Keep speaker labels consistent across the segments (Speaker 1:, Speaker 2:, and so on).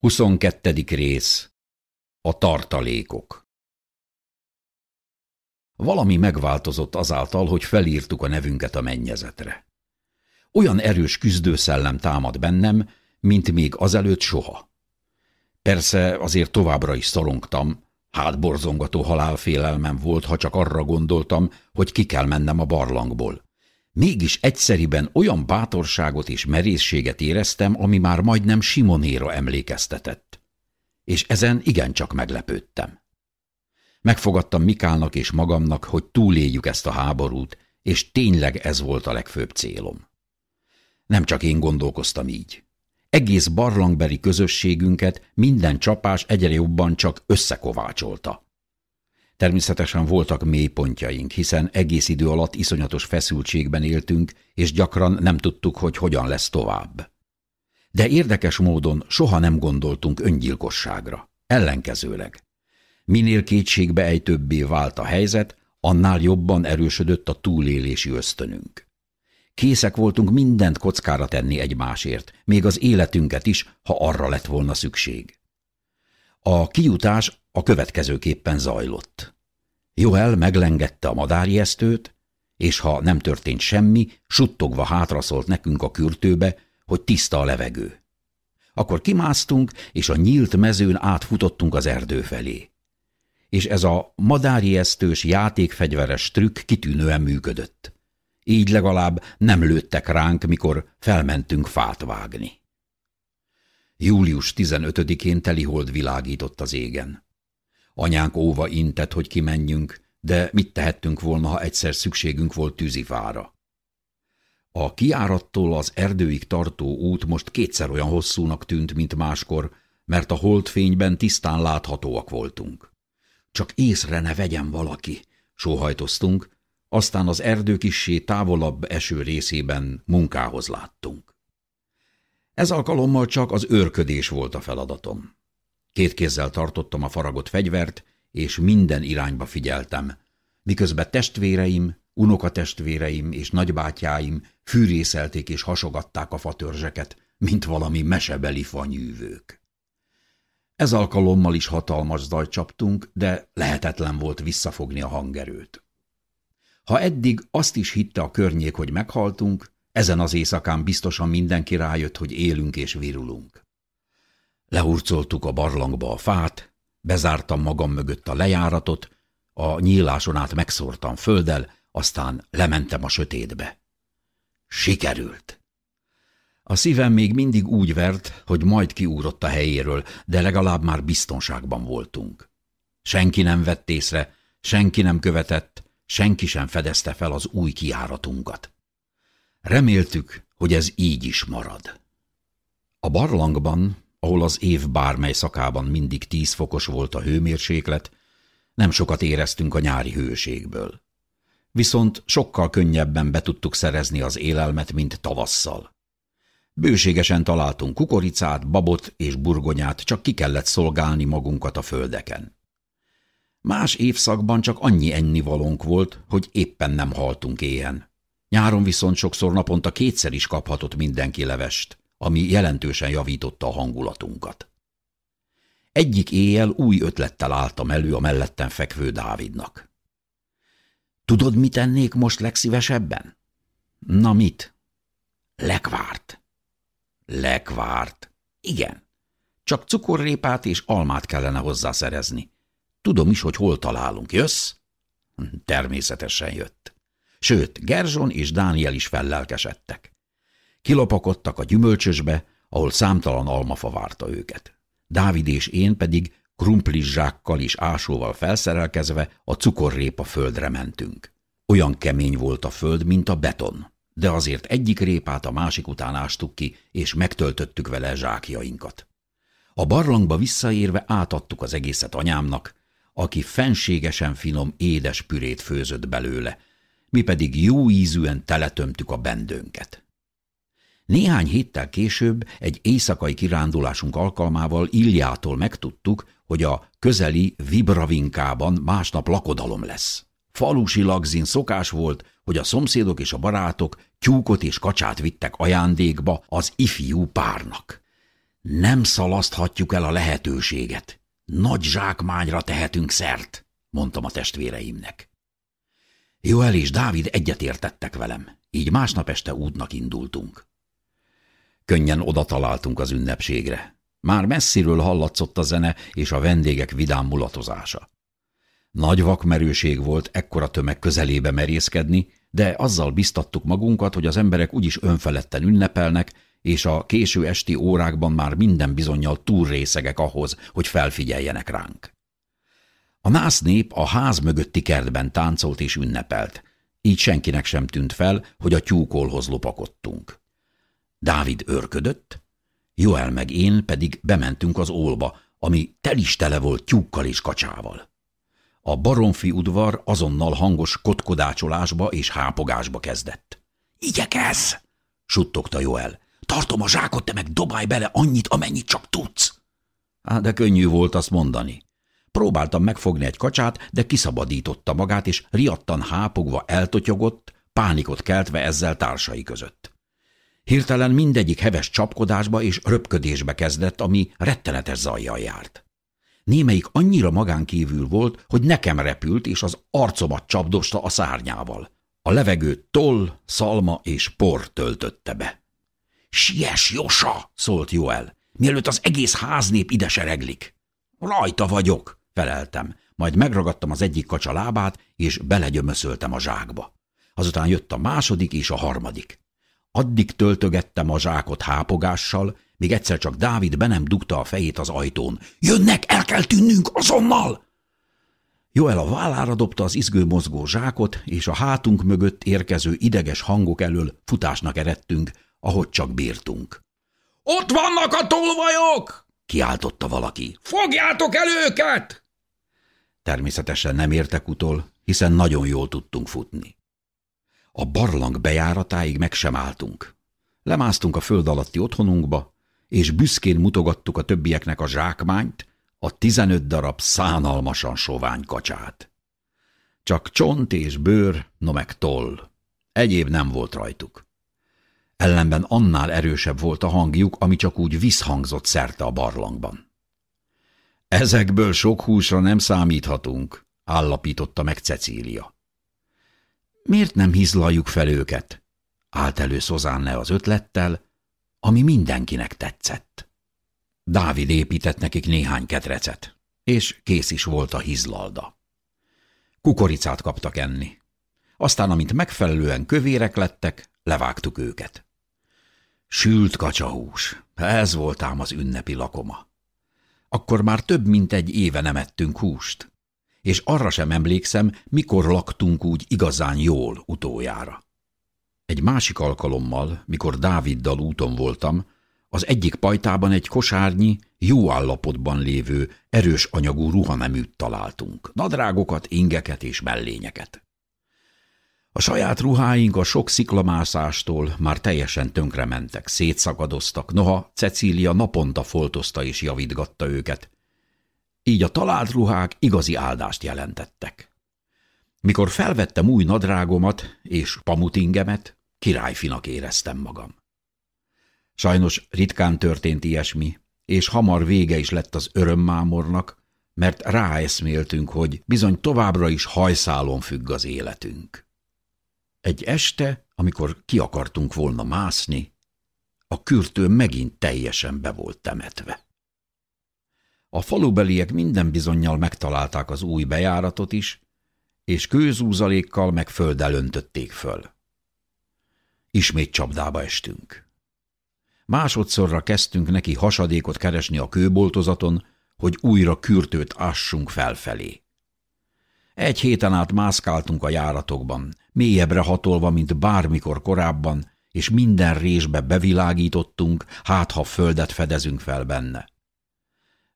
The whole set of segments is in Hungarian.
Speaker 1: 22. rész A tartalékok Valami megváltozott azáltal, hogy felírtuk a nevünket a mennyezetre. Olyan erős küzdőszellem támad bennem, mint még azelőtt soha. Persze azért továbbra is szorongtam, hátborzongató halálfélelmem volt, ha csak arra gondoltam, hogy ki kell mennem a barlangból. Mégis egyszeriben olyan bátorságot és merészséget éreztem, ami már majdnem Simonéra emlékeztetett. És ezen igencsak meglepődtem. Megfogadtam Mikálnak és magamnak, hogy túléljük ezt a háborút, és tényleg ez volt a legfőbb célom. Nem csak én gondolkoztam így. Egész barlangbeli közösségünket minden csapás egyre jobban csak összekovácsolta. Természetesen voltak mélypontjaink, hiszen egész idő alatt iszonyatos feszültségben éltünk, és gyakran nem tudtuk, hogy hogyan lesz tovább. De érdekes módon soha nem gondoltunk öngyilkosságra. Ellenkezőleg. Minél kétségbe ejtőbbé vált a helyzet, annál jobban erősödött a túlélési ösztönünk. Készek voltunk mindent kockára tenni egymásért, még az életünket is, ha arra lett volna szükség. A kijutás a következőképpen zajlott. Joel meglengette a madárjesztőt, és ha nem történt semmi, suttogva hátraszólt nekünk a kürtőbe, hogy tiszta a levegő. Akkor kimásztunk, és a nyílt mezőn átfutottunk az erdő felé. És ez a madárjesztős játékfegyveres trükk kitűnően működött. Így legalább nem lőttek ránk, mikor felmentünk fát vágni. Július 15-én telihold világított az égen. Anyánk óva intett, hogy kimenjünk, de mit tehettünk volna, ha egyszer szükségünk volt tűzifára? A kiárattól az erdőig tartó út most kétszer olyan hosszúnak tűnt, mint máskor, mert a holdfényben tisztán láthatóak voltunk. Csak észre ne vegyen valaki, sóhajtoztunk, aztán az erdő kissé távolabb eső részében munkához láttunk. Ez alkalommal csak az őrködés volt a feladatom. Két kézzel tartottam a faragott fegyvert, és minden irányba figyeltem, miközben testvéreim, unokatestvéreim és nagybátyáim fűrészelték és hasogatták a fatörzseket, mint valami mesebeli fanyűvők. Ez alkalommal is hatalmas zajt csaptunk, de lehetetlen volt visszafogni a hangerőt. Ha eddig azt is hitte a környék, hogy meghaltunk, ezen az éjszakán biztosan mindenki rájött, hogy élünk és virulunk. Lehurcoltuk a barlangba a fát, bezártam magam mögött a lejáratot, a nyíláson át megszórtam földdel, aztán lementem a sötétbe. Sikerült! A szívem még mindig úgy vert, hogy majd kiúrott a helyéről, de legalább már biztonságban voltunk. Senki nem vett észre, senki nem követett, senki sem fedezte fel az új kiáratunkat. Reméltük, hogy ez így is marad. A barlangban ahol az év bármely szakában mindig tíz fokos volt a hőmérséklet, nem sokat éreztünk a nyári hőségből. Viszont sokkal könnyebben be tudtuk szerezni az élelmet, mint tavasszal. Bőségesen találtunk kukoricát, babot és burgonyát, csak ki kellett szolgálni magunkat a földeken. Más évszakban csak annyi ennivalónk volt, hogy éppen nem haltunk éhen. Nyáron viszont sokszor naponta kétszer is kaphatott mindenki levest ami jelentősen javította a hangulatunkat. Egyik éjjel új ötlettel álltam elő a mellettem fekvő Dávidnak. Tudod, mit tennék most legszívesebben? Na mit? Lekvárt. Lekvárt. Igen. Csak cukorrépát és almát kellene hozzá szerezni. Tudom is, hogy hol találunk. Jössz? Természetesen jött. Sőt, Gerzson és Dániel is fellelkesedtek. Kilopakodtak a gyümölcsösbe, ahol számtalan almafa várta őket. Dávid és én pedig krumplis zsákkal és ásóval felszerelkezve a cukorrépa földre mentünk. Olyan kemény volt a föld, mint a beton, de azért egyik répát a másik után ástuk ki, és megtöltöttük vele zsákjainkat. A barlangba visszaérve átadtuk az egészet anyámnak, aki fenségesen finom édes pürét főzött belőle, mi pedig jó ízűen teletömtük a bendőnket. Néhány héttel később egy éjszakai kirándulásunk alkalmával Illiától megtudtuk, hogy a közeli Vibravinkában másnap lakodalom lesz. Falusi lagzin szokás volt, hogy a szomszédok és a barátok tyúkot és kacsát vittek ajándékba az ifjú párnak. Nem szalaszthatjuk el a lehetőséget. Nagy zsákmányra tehetünk szert, mondtam a testvéreimnek. Joel és Dávid egyetértettek velem, így másnap este útnak indultunk. Könnyen oda találtunk az ünnepségre. Már messziről hallatszott a zene és a vendégek vidám mulatozása. Nagy vakmerőség volt ekkora tömeg közelébe merészkedni, de azzal biztattuk magunkat, hogy az emberek úgyis önfeledten ünnepelnek, és a késő esti órákban már minden bizonyal túl részegek ahhoz, hogy felfigyeljenek ránk. A nász nép a ház mögötti kertben táncolt és ünnepelt, így senkinek sem tűnt fel, hogy a tyúkolhoz lopakodtunk. Dávid őrködött, Joel meg én pedig bementünk az ólba, ami telistele volt tyúkkal és kacsával. A baromfi udvar azonnal hangos kotkodácsolásba és hápogásba kezdett. – Igyekez! – suttogta Joel. – Tartom a zsákot, te meg dobálj bele annyit, amennyit csak tudsz! De könnyű volt azt mondani. Próbáltam megfogni egy kacsát, de kiszabadította magát, és riadtan hápogva eltotyogott, pánikot keltve ezzel társai között. Hirtelen mindegyik heves csapkodásba és röpködésbe kezdett, ami rettenetes zajjal járt. Némelyik annyira magánkívül volt, hogy nekem repült, és az arcomat csapdosta a szárnyával. A levegőt toll, szalma és por töltötte be. – Siess, Josa! – szólt Joel, mielőtt az egész háznép ide sereglik. – Rajta vagyok! – feleltem, majd megragadtam az egyik kacsa lábát, és belegyömöszöltem a zsákba. Azután jött a második és a harmadik. Addig töltögettem a zsákot hápogással, még egyszer csak Dávid be nem dugta a fejét az ajtón. Jönnek, el kell tűnnünk azonnal! Joel a vállára dobta az izgő mozgó zsákot, és a hátunk mögött érkező ideges hangok elől futásnak eredtünk, ahogy csak bírtunk. – Ott vannak a tolvajok! – kiáltotta valaki. – Fogjátok el őket! Természetesen nem értek utol, hiszen nagyon jól tudtunk futni. A barlang bejáratáig meg sem álltunk. Lemásztunk a föld alatti otthonunkba, és büszkén mutogattuk a többieknek a zsákmányt, a tizenöt darab szánalmasan sovány kacsát. Csak csont és bőr, no meg toll. Egyéb nem volt rajtuk. Ellenben annál erősebb volt a hangjuk, ami csak úgy visszhangzott szerte a barlangban. Ezekből sok húsra nem számíthatunk, állapította meg Cecília. Miért nem hizlaljuk fel őket? Állt elő Szozánne az ötlettel, ami mindenkinek tetszett. Dávid épített nekik néhány ketrecet, és kész is volt a hizlalda. Kukoricát kaptak enni. Aztán, amint megfelelően kövérek lettek, levágtuk őket. Sült kacsahús, ez volt ám az ünnepi lakoma. Akkor már több mint egy éve nem ettünk húst, és arra sem emlékszem, mikor laktunk úgy igazán jól utoljára. Egy másik alkalommal, mikor Dáviddal úton voltam, az egyik pajtában egy kosárnyi, jó állapotban lévő, erős anyagú ruhaneműt találtunk, nadrágokat, ingeket és mellényeket. A saját ruháink a sok sziklamászástól már teljesen tönkrementek, szétszakadoztak, noha Cecília naponta foltozta és javítgatta őket. Így a talált ruhák igazi áldást jelentettek. Mikor felvettem új nadrágomat és pamutingemet, királyfinak éreztem magam. Sajnos ritkán történt ilyesmi, és hamar vége is lett az örömmámornak, mert ráeszméltünk, hogy bizony továbbra is hajszálon függ az életünk. Egy este, amikor ki akartunk volna mászni, a kürtő megint teljesen be volt temetve. A falubeliek minden bizonyal megtalálták az új bejáratot is, és kőzúzalékkal meg földdel öntötték föl. Ismét csapdába estünk. Másodszorra kezdtünk neki hasadékot keresni a kőboltozaton, hogy újra kürtőt ássunk felfelé. Egy héten át mászkáltunk a járatokban, mélyebbre hatolva, mint bármikor korábban, és minden résbe bevilágítottunk, hát ha földet fedezünk fel benne.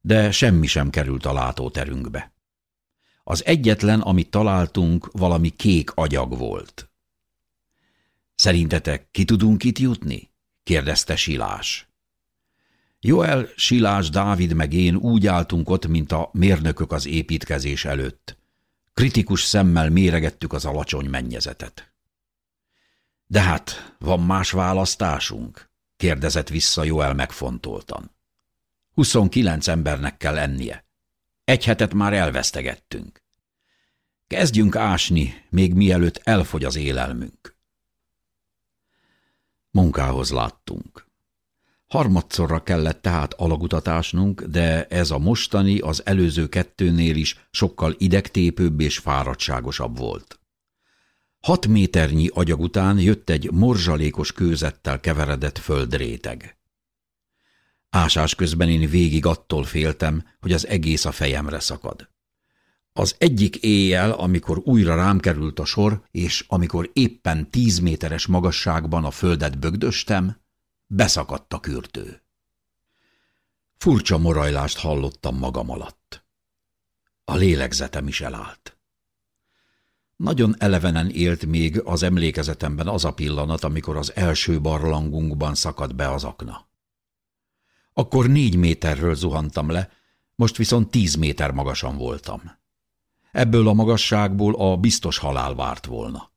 Speaker 1: De semmi sem került a látóterünkbe. Az egyetlen, amit találtunk, valami kék agyag volt. Szerintetek ki tudunk itt jutni? kérdezte Silás. Joel, Silás, Dávid meg én úgy álltunk ott, mint a mérnökök az építkezés előtt. Kritikus szemmel méregettük az alacsony mennyezetet. De hát, van más választásunk? kérdezett vissza Joel megfontoltan. Huszonkilenc embernek kell ennie. Egy hetet már elvesztegettünk. Kezdjünk ásni, még mielőtt elfogy az élelmünk. Munkához láttunk. Harmadszorra kellett tehát alagutatásnunk, de ez a mostani az előző kettőnél is sokkal idegtépőbb és fáradtságosabb volt. Hat méternyi agyag után jött egy morzsalékos kőzettel keveredett földréteg. Ásás közben én végig attól féltem, hogy az egész a fejemre szakad. Az egyik éjjel, amikor újra rám került a sor, és amikor éppen tíz méteres magasságban a földet bögdöstem, beszakadt a kürtő. Furcsa morajlást hallottam magam alatt. A lélegzetem is elállt. Nagyon elevenen élt még az emlékezetemben az a pillanat, amikor az első barlangunkban szakadt be az akna. Akkor négy méterről zuhantam le, most viszont tíz méter magasan voltam. Ebből a magasságból a biztos halál várt volna.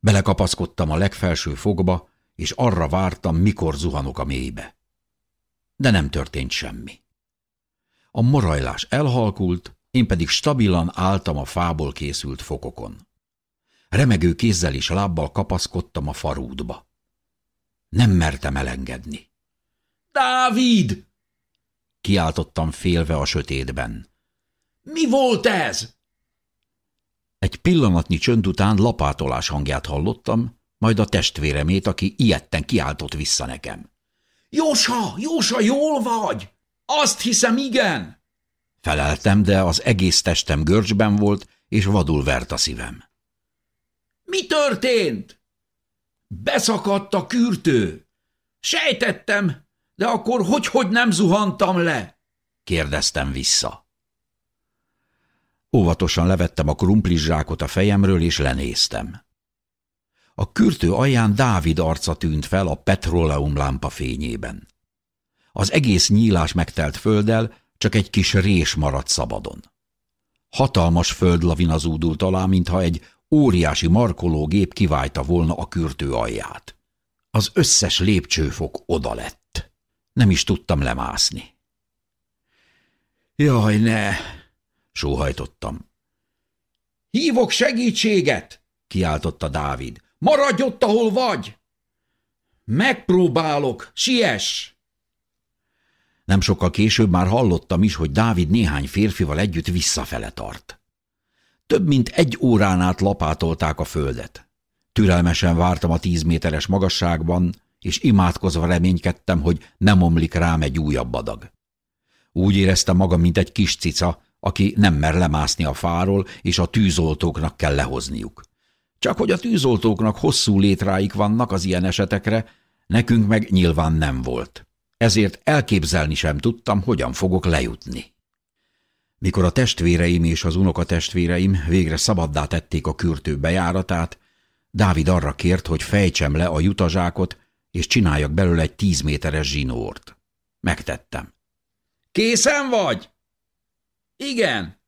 Speaker 1: Belekapaszkodtam a legfelső fogba, és arra vártam, mikor zuhanok a mélybe. De nem történt semmi. A morajlás elhalkult, én pedig stabilan álltam a fából készült fokokon. Remegő kézzel és lábbal kapaszkodtam a farúdba. Nem mertem elengedni. – Dávid! – kiáltottam félve a sötétben. – Mi volt ez? Egy pillanatnyi csönd után lapátolás hangját hallottam, majd a testvéremét, aki ilyetten kiáltott vissza nekem. – Jósa, Jósa, jól vagy? Azt hiszem, igen! Feleltem, de az egész testem görcsben volt, és vadul vert a szívem. – Mi történt? – Beszakadt a kürtő. – Sejtettem, de akkor hogy-hogy nem zuhantam le? – kérdeztem vissza. Óvatosan levettem a krumplizsákot a fejemről, és lenéztem. A kürtő alján Dávid arca tűnt fel a petróleum lámpa fényében. Az egész nyílás megtelt földdel, csak egy kis rés maradt szabadon. Hatalmas földlavina zúdult alá, mintha egy óriási markológép kiválta volna a kürtő alját. Az összes lépcsőfok oda lett. Nem is tudtam lemászni. Jaj, ne! sóhajtottam. Hívok segítséget! kiáltotta Dávid. Maradj ott, ahol vagy! Megpróbálok, siess! Nem sokkal később már hallottam is, hogy Dávid néhány férfival együtt visszafele tart. Több mint egy órán át lapátolták a földet. Türelmesen vártam a tíz méteres magasságban, és imádkozva reménykedtem, hogy nem omlik rám egy újabb adag. Úgy éreztem magam, mint egy kis cica, aki nem mer lemászni a fáról, és a tűzoltóknak kell lehozniuk. Csak hogy a tűzoltóknak hosszú létráik vannak az ilyen esetekre, nekünk meg nyilván nem volt. Ezért elképzelni sem tudtam, hogyan fogok lejutni. Mikor a testvéreim és az unokatestvéreim végre szabaddá tették a kürtő bejáratát, Dávid arra kért, hogy fejtsem le a jutazsákot, és csináljak belőle egy tíz méteres zsinórt. Megtettem. – Készen vagy? – Igen.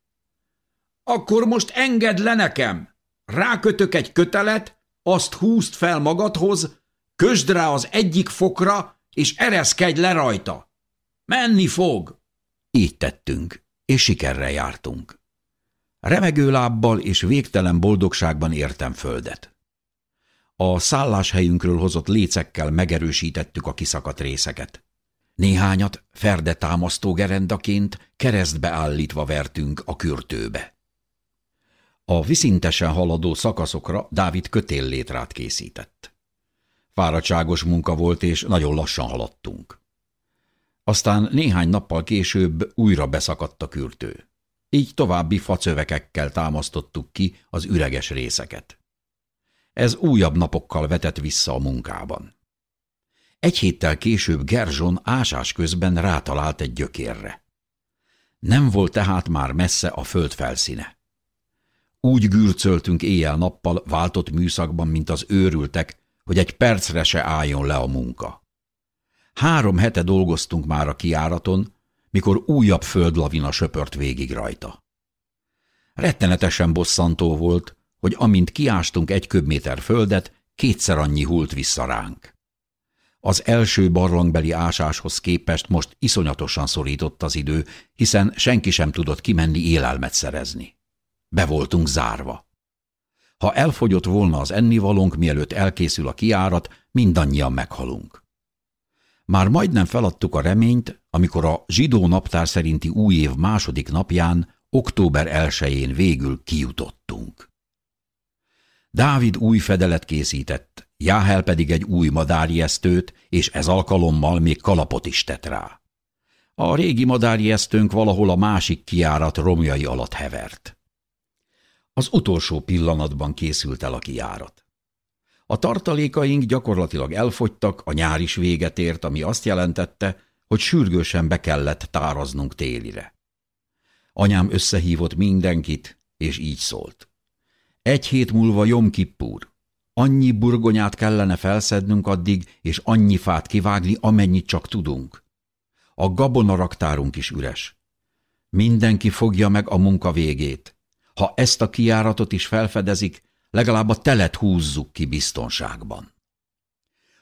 Speaker 1: – Akkor most engedd le nekem! rákötök egy kötelet, azt húzd fel magadhoz, kösd rá az egyik fokra, és ereszkedj le rajta. Menni fog! Így tettünk, és sikerrel jártunk. Remegő lábbal és végtelen boldogságban értem földet. A szálláshelyünkről hozott lécekkel megerősítettük a kiszakadt részeket. Néhányat ferde támasztó gerendaként keresztbe állítva vertünk a kürtőbe. A viszintesen haladó szakaszokra Dávid kötéllétrát készített. Fáradtságos munka volt, és nagyon lassan haladtunk. Aztán néhány nappal később újra beszakadt a kürtő. Így további facövekekkel támasztottuk ki az üreges részeket. Ez újabb napokkal vetett vissza a munkában. Egy héttel később Gerzson ásás közben rátalált egy gyökérre. Nem volt tehát már messze a föld felszíne. Úgy gürcöltünk éjjel-nappal váltott műszakban, mint az őrültek, hogy egy percre se álljon le a munka. Három hete dolgoztunk már a kiáraton, mikor újabb földlavina söpört végig rajta. Rettenetesen bosszantó volt, hogy amint kiástunk egy köbméter földet, kétszer annyi hult vissza ránk. Az első barlangbeli ásáshoz képest most iszonyatosan szorított az idő, hiszen senki sem tudott kimenni élelmet szerezni. Be voltunk zárva. Ha elfogyott volna az ennivalónk, mielőtt elkészül a kiárat, mindannyian meghalunk. Már majdnem feladtuk a reményt, amikor a zsidó naptár szerinti új év második napján, október 1-én végül kijutottunk. Dávid új fedelet készített, Jáhel pedig egy új madárjesztőt, és ez alkalommal még kalapot is tett rá. A régi madárjesztőnk valahol a másik kiárat romjai alatt hevert. Az utolsó pillanatban készült el a kiárat. A tartalékaink gyakorlatilag elfogytak, a nyár is véget ért, ami azt jelentette, hogy sürgősen be kellett táraznunk télire. Anyám összehívott mindenkit, és így szólt. Egy hét múlva Jom Kippur. Annyi burgonyát kellene felszednünk addig, és annyi fát kivágni, amennyit csak tudunk. A gabonaраktárunk is üres. Mindenki fogja meg a munka végét. Ha ezt a kiáratot is felfedezik, legalább a telet húzzuk ki biztonságban.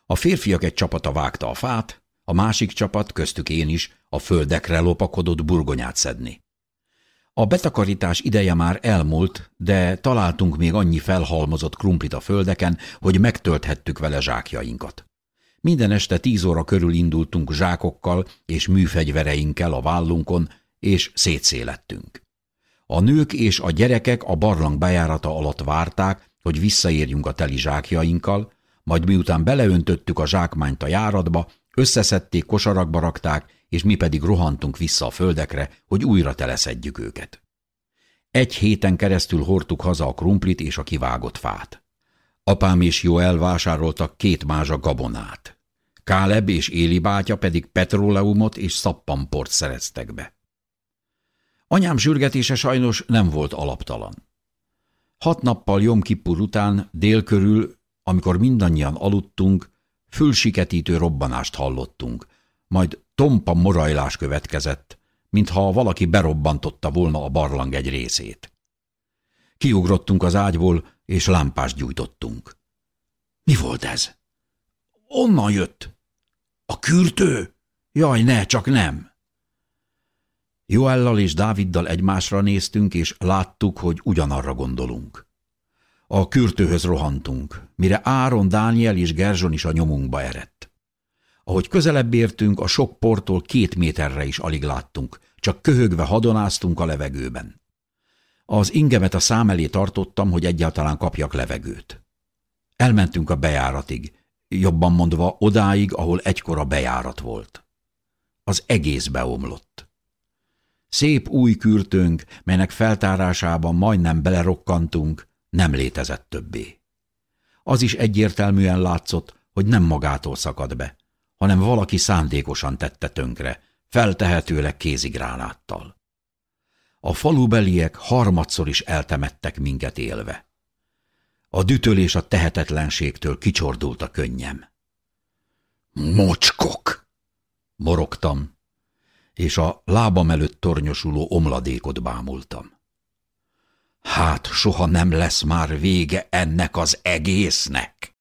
Speaker 1: A férfiak egy csapata vágta a fát, a másik csapat, köztük én is, a földekre lopakodott burgonyát szedni. A betakarítás ideje már elmúlt, de találtunk még annyi felhalmozott krumplit a földeken, hogy megtölthettük vele zsákjainkat. Minden este tíz óra körül indultunk zsákokkal és műfegyvereinkkel a vállunkon, és szétszélettünk. A nők és a gyerekek a barlang bejárata alatt várták, hogy visszaérjünk a teli zsákjainkkal, majd miután beleöntöttük a zsákmányt a járatba, összeszedték, kosarakba rakták, és mi pedig rohantunk vissza a földekre, hogy újra teleszedjük őket. Egy héten keresztül hordtuk haza a krumplit és a kivágott fát. Apám és Joel vásároltak két mázsa gabonát. Káleb és Éli bátya pedig petróleumot és szappamport szereztek be. Anyám sürgetése sajnos nem volt alaptalan. Hat nappal Jom Kippur után dél körül, amikor mindannyian aludtunk, fülsiketítő robbanást hallottunk, majd tompa morajlás következett, mintha valaki berobbantotta volna a barlang egy részét. Kiugrottunk az ágyból, és lámpást gyújtottunk. Mi volt ez? Onnan jött. A kürtő? Jaj, ne, csak nem. Joellal és Dáviddal egymásra néztünk, és láttuk, hogy ugyanarra gondolunk. A kürtőhöz rohantunk, mire Áron, Dániel és Gerzson is a nyomunkba erett. Ahogy közelebb értünk, a sok portól két méterre is alig láttunk, csak köhögve hadonáztunk a levegőben. Az ingemet a szám elé tartottam, hogy egyáltalán kapjak levegőt. Elmentünk a bejáratig, jobban mondva odáig, ahol egykor a bejárat volt. Az egész beomlott. Szép új kürtőnk, melynek feltárásában majdnem belerokkantunk, nem létezett többé. Az is egyértelműen látszott, hogy nem magától szakad be, hanem valaki szándékosan tette tönkre, feltehetőleg kézigránáttal. A falubeliek harmadszor is eltemettek minket élve. A dütölés a tehetetlenségtől kicsordult a könnyem. Mocskok! Morogtam, és a lábam előtt tornyosuló omladékot bámultam. Hát soha nem lesz már vége ennek az egésznek!